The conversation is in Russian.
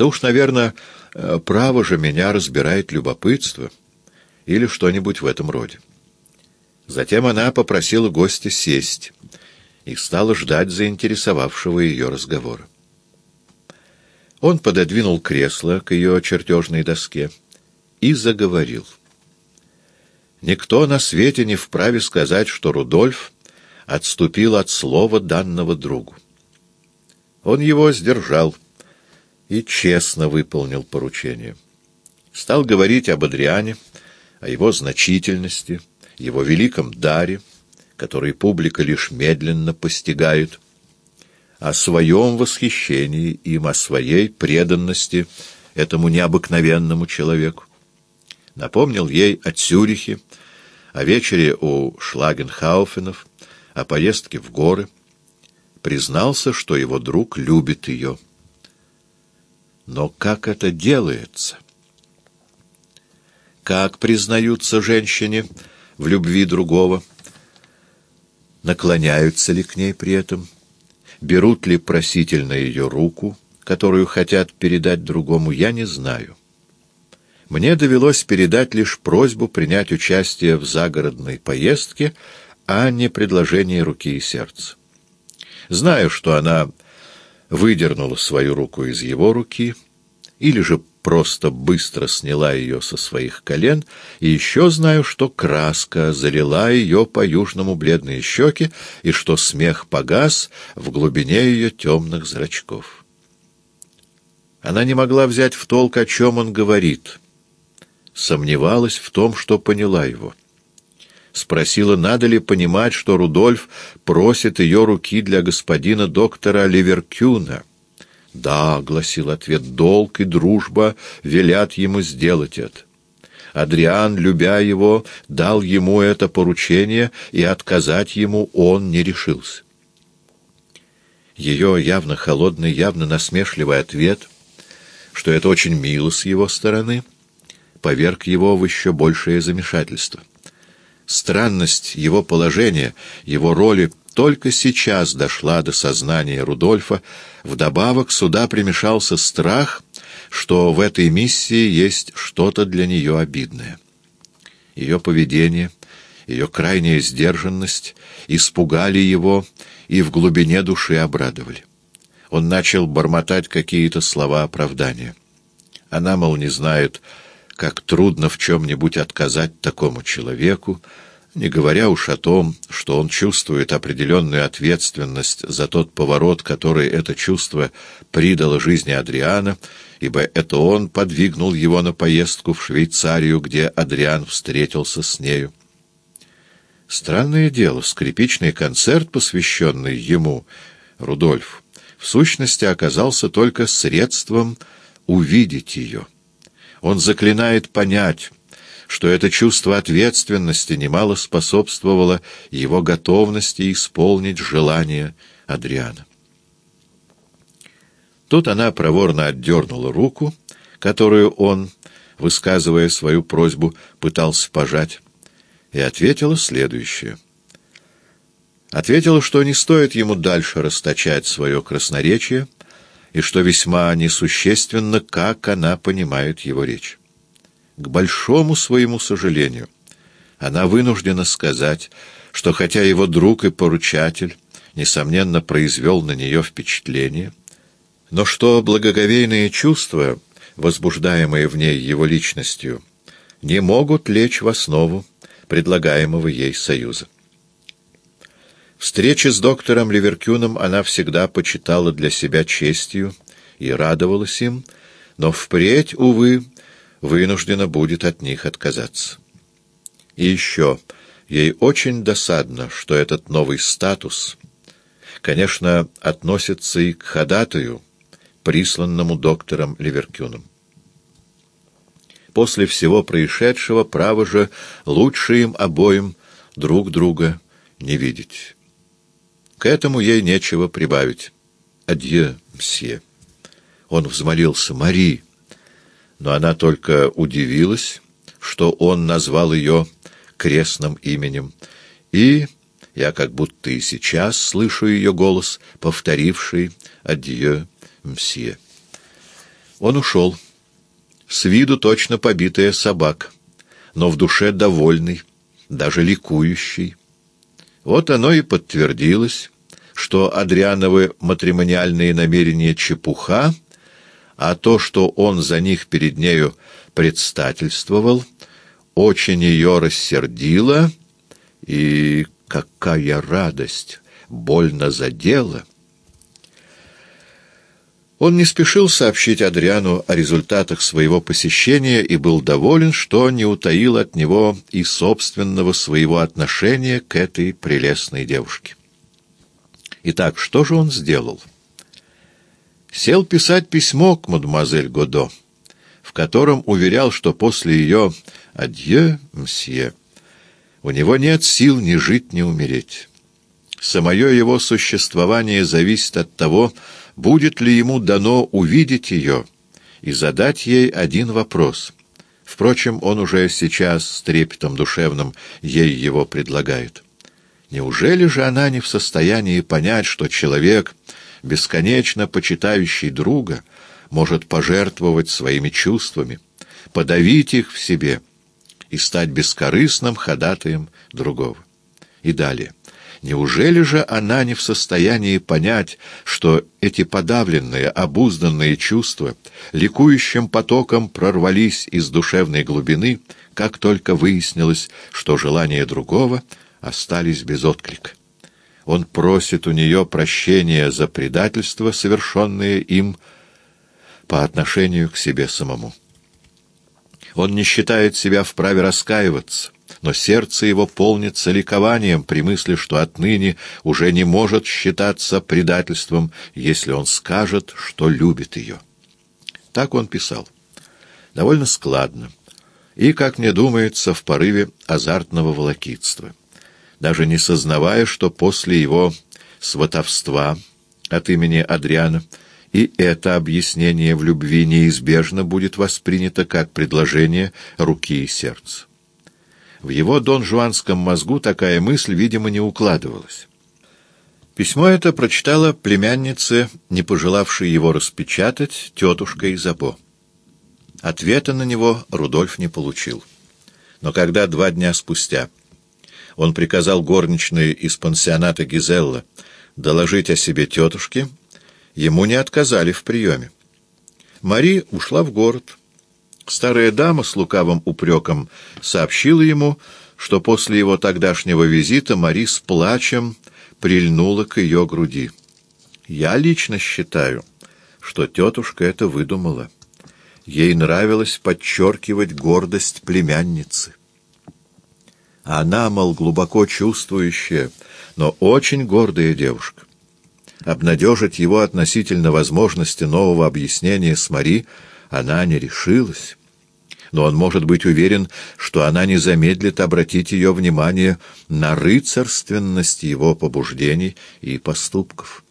Да уж, наверное, э, право же меня разбирает любопытство или что-нибудь в этом роде. Затем она попросила гостя сесть и стала ждать заинтересовавшего ее разговора. Он пододвинул кресло к ее чертежной доске и заговорил. Никто на свете не вправе сказать, что Рудольф отступил от слова данного другу. Он его сдержал и честно выполнил поручение. Стал говорить об Адриане, о его значительности, его великом даре, который публика лишь медленно постигает, о своем восхищении им, о своей преданности этому необыкновенному человеку. Напомнил ей о Цюрихе, о вечере у Шлагенхауфенов, о поездке в горы. Признался, что его друг любит ее. Но как это делается? Как признаются женщине в любви другого? Наклоняются ли к ней при этом? Берут ли просительно ее руку, которую хотят передать другому, я не знаю. Мне довелось передать лишь просьбу принять участие в загородной поездке, а не предложение руки и сердца. Знаю, что она выдернула свою руку из его руки, или же просто быстро сняла ее со своих колен, и еще знаю, что краска залила ее по-южному бледные щеки, и что смех погас в глубине ее темных зрачков. Она не могла взять в толк, о чем он говорит. Сомневалась в том, что поняла его. Спросила, надо ли понимать, что Рудольф просит ее руки для господина доктора Ливеркюна. «Да», — гласил ответ, — «долг и дружба велят ему сделать это». Адриан, любя его, дал ему это поручение, и отказать ему он не решился. Ее явно холодный, явно насмешливый ответ, что это очень мило с его стороны, поверг его в еще большее замешательство. Странность его положения, его роли только сейчас дошла до сознания Рудольфа, вдобавок сюда примешался страх, что в этой миссии есть что-то для нее обидное. Ее поведение, ее крайняя сдержанность испугали его и в глубине души обрадовали. Он начал бормотать какие-то слова оправдания. Она, мол, не знает, как трудно в чем-нибудь отказать такому человеку, не говоря уж о том, что он чувствует определенную ответственность за тот поворот, который это чувство придало жизни Адриана, ибо это он подвигнул его на поездку в Швейцарию, где Адриан встретился с нею. Странное дело, скрипичный концерт, посвященный ему, Рудольф, в сущности оказался только средством увидеть ее. Он заклинает понять, что это чувство ответственности немало способствовало его готовности исполнить желание Адриана. Тут она проворно отдернула руку, которую он, высказывая свою просьбу, пытался пожать, и ответила следующее. Ответила, что не стоит ему дальше расточать свое красноречие, и что весьма несущественно, как она понимает его речь. К большому своему сожалению, она вынуждена сказать, что хотя его друг и поручатель, несомненно, произвел на нее впечатление, но что благоговейные чувства, возбуждаемые в ней его личностью, не могут лечь в основу предлагаемого ей союза. Встречи с доктором Ливеркюном она всегда почитала для себя честью и радовалась им, но впредь, увы, вынуждена будет от них отказаться. И еще, ей очень досадно, что этот новый статус, конечно, относится и к ходатаю, присланному доктором Ливеркюном. После всего происшедшего, право же, лучше им обоим друг друга не видеть». К этому ей нечего прибавить. «Адье, мсье». Он взмолился «Мари», но она только удивилась, что он назвал ее крестным именем, и я как будто и сейчас слышу ее голос, повторивший «Адье, мсье». Он ушел. С виду точно побитая собак, но в душе довольный, даже ликующий. Вот оно и подтвердилось, что Адриановы матримониальные намерения чепуха, а то, что он за них перед нею предстательствовал, очень ее рассердило, и какая радость, больно задела. Он не спешил сообщить Адриану о результатах своего посещения и был доволен, что не утаил от него и собственного своего отношения к этой прелестной девушке. Итак, что же он сделал? Сел писать письмо к мадемуазель Годо, в котором уверял, что после ее «Адье, мсье», у него нет сил ни жить, ни умереть. Самое его существование зависит от того, будет ли ему дано увидеть ее и задать ей один вопрос. Впрочем, он уже сейчас с трепетом душевным ей его предлагает. Неужели же она не в состоянии понять, что человек, бесконечно почитающий друга, может пожертвовать своими чувствами, подавить их в себе и стать бескорыстным ходатаем другого? И далее. Неужели же она не в состоянии понять, что эти подавленные, обузданные чувства ликующим потоком прорвались из душевной глубины, как только выяснилось, что желания другого остались без отклика? Он просит у нее прощения за предательство, совершенное им по отношению к себе самому. Он не считает себя вправе раскаиваться, но сердце его полнится ликованием при мысли, что отныне уже не может считаться предательством, если он скажет, что любит ее. Так он писал. Довольно складно. И, как мне думается, в порыве азартного волокитства. Даже не сознавая, что после его сватовства от имени Адриана и это объяснение в любви неизбежно будет воспринято как предложение руки и сердца. В его донжуанском мозгу такая мысль, видимо, не укладывалась. Письмо это прочитала племянница, не пожелавшая его распечатать, тетушка Изабо. Ответа на него Рудольф не получил. Но когда два дня спустя он приказал горничной из пансионата Гизелла доложить о себе тетушке, ему не отказали в приеме. Мари ушла в город. Старая дама с лукавым упреком сообщила ему, что после его тогдашнего визита Мари с плачем прильнула к ее груди. Я лично считаю, что тетушка это выдумала. Ей нравилось подчеркивать гордость племянницы. Она, мол, глубоко чувствующая, но очень гордая девушка. Обнадежить его относительно возможности нового объяснения с Мари она не решилась но он может быть уверен, что она не замедлит обратить ее внимание на рыцарственность его побуждений и поступков.